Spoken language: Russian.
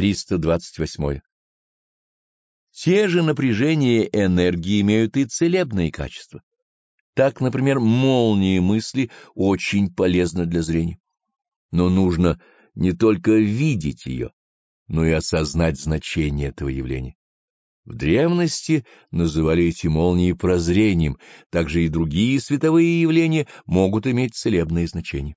328. Те же напряжения энергии имеют и целебные качества. Так, например, молнии мысли очень полезны для зрения. Но нужно не только видеть ее, но и осознать значение этого явления. В древности называли эти молнии прозрением, также и другие световые явления могут иметь целебное значение.